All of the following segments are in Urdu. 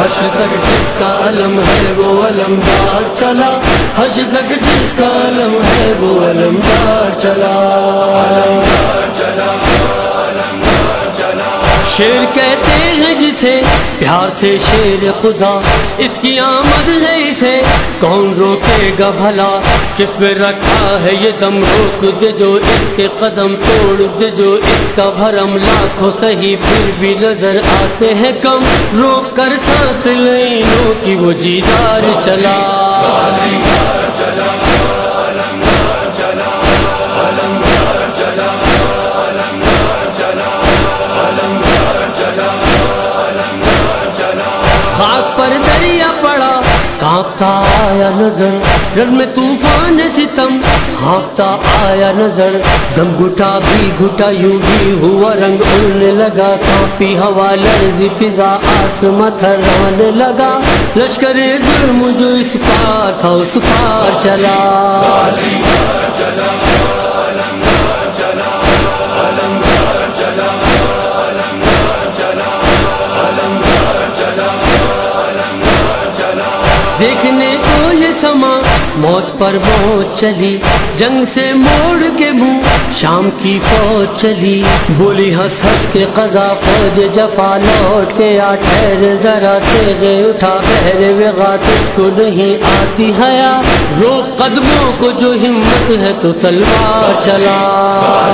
حشر تک جس کا علم ہے وہ علمدار چلا۔ حشر تک جس کا علم ہے وہ علمدار چلا۔ شیر کہتے ہیں جسے، پیار سے شیر خدا اس کی آمد ہے اسے۔ کون روکے گا بھلا؟ کس میں رکھا ہے یہ دم؟ روک دے جو اس کے قدم، توڑ دے جو اس کا بھرم۔ لاکھوں صحیح پھر بھی نظر آتے ہیں کم۔ روک کر سانس لینوں کی وہ جیدار چلا۔ آیا نظر رن میں طوفان ستم، ہانپتا آیا نظر۔ دم گھٹا بھی گھٹا، یوں بھی ہوا رنگ اڑنے لگا۔ کانپی ہوا لرزی فضا آسما تھرانے لگا۔ لشکر ظلم جو اس پار تھا، اس پار چلا۔ دیکھنے کو یہ سما، موج پر موج چلی، جنگ سے موڑ کے منہ، شام کی فوج چلی۔ بولی ہنس ہنس کے قضا، فوج جفا لوٹ کے آ، ٹھہر ذرا تیغے اٹھا بہرے وغا، تجھ کو نہیں آتی حیا۔ رو قدموں کو جو ہمت ہے تو تلوار چلا۔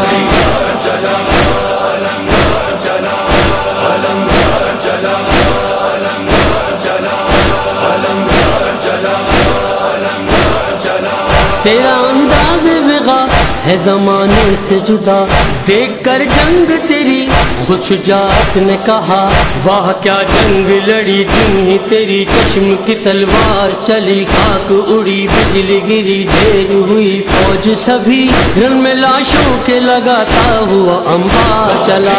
تیرا انداز وغا ہے زمانے سے جدا۔ دیکھ کر جنگ تیری خوش جات نے کہا، واہ کیا جنگ لڑی جنگ تیری چشم کی تلوار چلی۔ خاک اڑی، بجلی گری ڈھیر ہوئی فوج سبھی۔ رن میں لاشوں کے لگاتا ہوا امبار چلا۔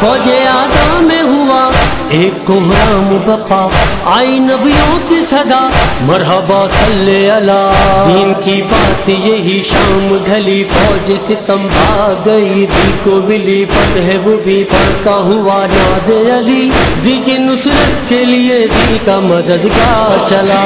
فوج آدھا میں ہوا، ایک کوہرام بپا آئی نبیوں کی صدا مرحبا صلی اللہ۔ دین کی بات یہی، شام ڈھلی فوج ستم بھاگ گئی۔ دی کو ملی فتح، وہ بھی پڑھتا ہوا۔ ناد علی، دی کی نصرت کے لیے دی کا مددگار چلا۔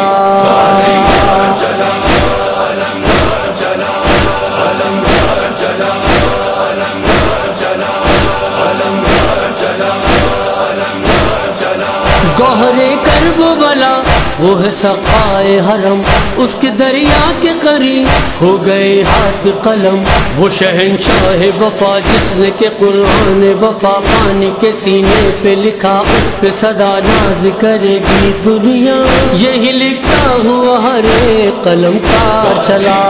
گوہرے کرب بلا، وہ ہے سقائے حرم، اس کے دریا کے قریب ہو گئے ہاتھ قلم۔ وہ شہنشاہ وفا، جس نے کے قرآن وفا، پانی کے سینے پہ لکھا، اس پہ صدا ناز کرے گی دنیا۔ یہی لکھتا ہوا ہر قلم کا چلا۔